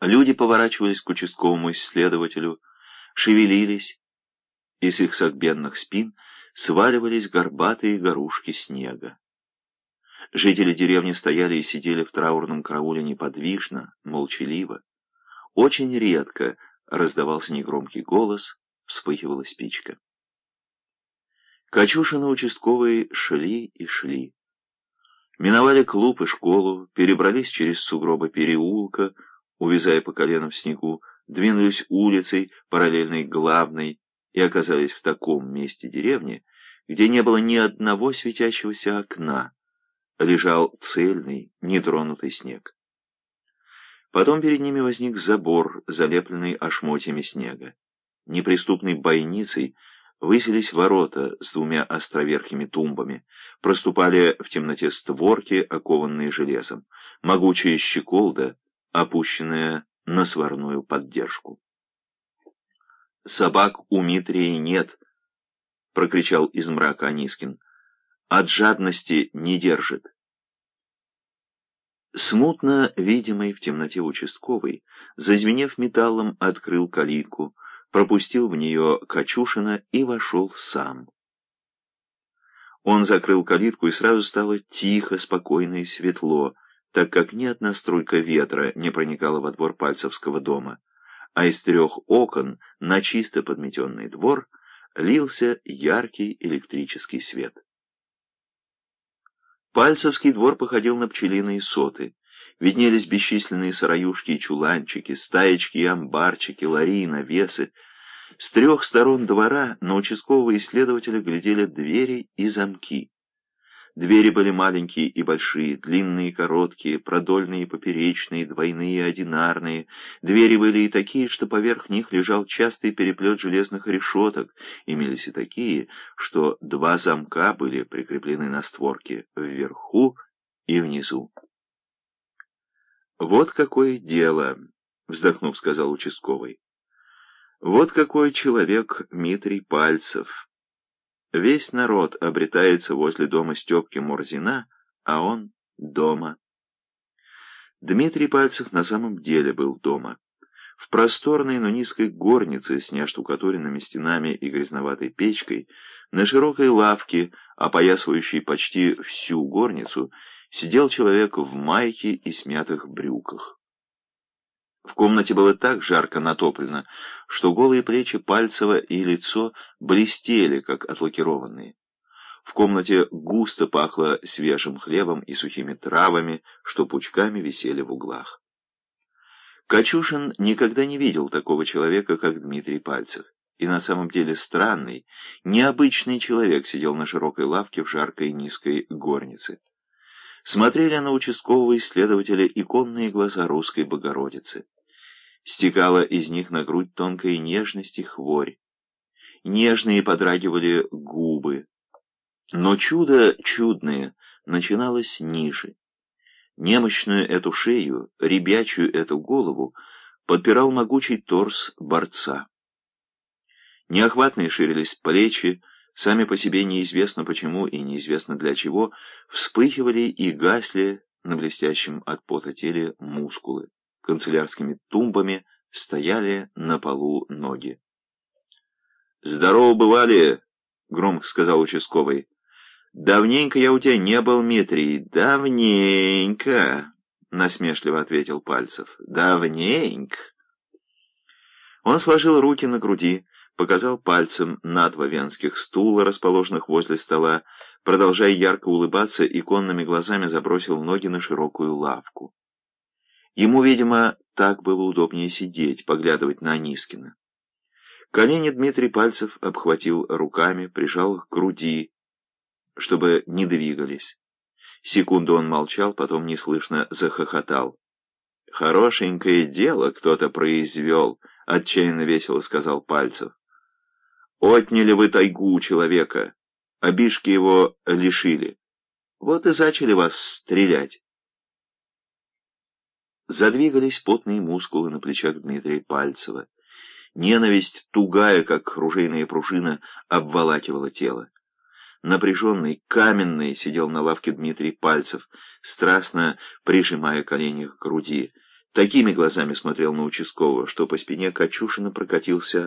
Люди поворачивались к участковому исследователю, шевелились, и с их согбенных спин сваливались горбатые горушки снега. Жители деревни стояли и сидели в траурном карауле неподвижно, молчаливо. Очень редко раздавался негромкий голос, вспыхивала спичка. Качушина участковые шли и шли. Миновали клуб и школу, перебрались через сугробы переулка, увязая по колено в снегу, двинулись улицей, параллельной главной, и оказались в таком месте деревни, где не было ни одного светящегося окна, лежал цельный, нетронутый снег. Потом перед ними возник забор, залепленный ошмотьями снега. Неприступной бойницей высились ворота с двумя островерхими тумбами, проступали в темноте створки, окованные железом, могучая щеколда, опущенная на сварную поддержку. «Собак у Митрии нет!» — прокричал из мрака Анискин. «От жадности не держит». Смутно видимый в темноте участковый, зазвенев металлом, открыл калитку, пропустил в нее Качушина и вошел сам. Он закрыл калитку, и сразу стало тихо, спокойно и светло, так как ни одна струйка ветра не проникала во двор Пальцевского дома, а из трех окон на чисто подметенный двор лился яркий электрический свет. Пальцевский двор походил на пчелиные соты. Виднелись бесчисленные сараюшки и чуланчики, стаечки и амбарчики, лари и навесы. С трех сторон двора на участкового исследователя глядели двери и замки. Двери были маленькие и большие, длинные и короткие, продольные и поперечные, двойные и одинарные. Двери были и такие, что поверх них лежал частый переплет железных решеток. Имелись и такие, что два замка были прикреплены на створке вверху и внизу. «Вот какое дело», — вздохнув, сказал участковый. «Вот какой человек Митрий Пальцев». Весь народ обретается возле дома Степки Мурзина, а он дома. Дмитрий Пальцев на самом деле был дома. В просторной, но низкой горнице с неоштукатуренными стенами и грязноватой печкой, на широкой лавке, опоясывающей почти всю горницу, сидел человек в майке и смятых брюках. В комнате было так жарко натоплено, что голые плечи Пальцева и лицо блестели, как отлакированные. В комнате густо пахло свежим хлебом и сухими травами, что пучками висели в углах. Качушин никогда не видел такого человека, как Дмитрий Пальцев. И на самом деле странный, необычный человек сидел на широкой лавке в жаркой низкой горнице. Смотрели на участкового исследователя иконные глаза русской Богородицы. Стекала из них на грудь тонкая нежность и хворь. Нежные подрагивали губы. Но чудо чудное начиналось ниже. Немощную эту шею, ребячую эту голову подпирал могучий торс борца. Неохватные ширились плечи, сами по себе неизвестно почему и неизвестно для чего, вспыхивали и гасли на блестящем от пота теле мускулы. Канцелярскими тумбами стояли на полу ноги. «Здорово бывали!» — громко сказал участковый. «Давненько я у тебя не был, Митрий, давненько!» — насмешливо ответил Пальцев. «Давненько!» Он сложил руки на груди, показал пальцем на два венских стула, расположенных возле стола, продолжая ярко улыбаться, иконными глазами забросил ноги на широкую лавку. Ему, видимо, так было удобнее сидеть, поглядывать на Анискина. Колени Дмитрий Пальцев обхватил руками, прижал к груди, чтобы не двигались. Секунду он молчал, потом неслышно захохотал. «Хорошенькое дело кто-то произвел», — отчаянно весело сказал Пальцев. Отняли вы тайгу у человека, обишки его лишили. Вот и зачали вас стрелять. Задвигались потные мускулы на плечах Дмитрия Пальцева. Ненависть, тугая, как ружейная пружина, обволакивала тело. Напряженный, каменный, сидел на лавке Дмитрий Пальцев, страстно прижимая колени к груди. такими глазами смотрел на участкового, что по спине Качушина прокатился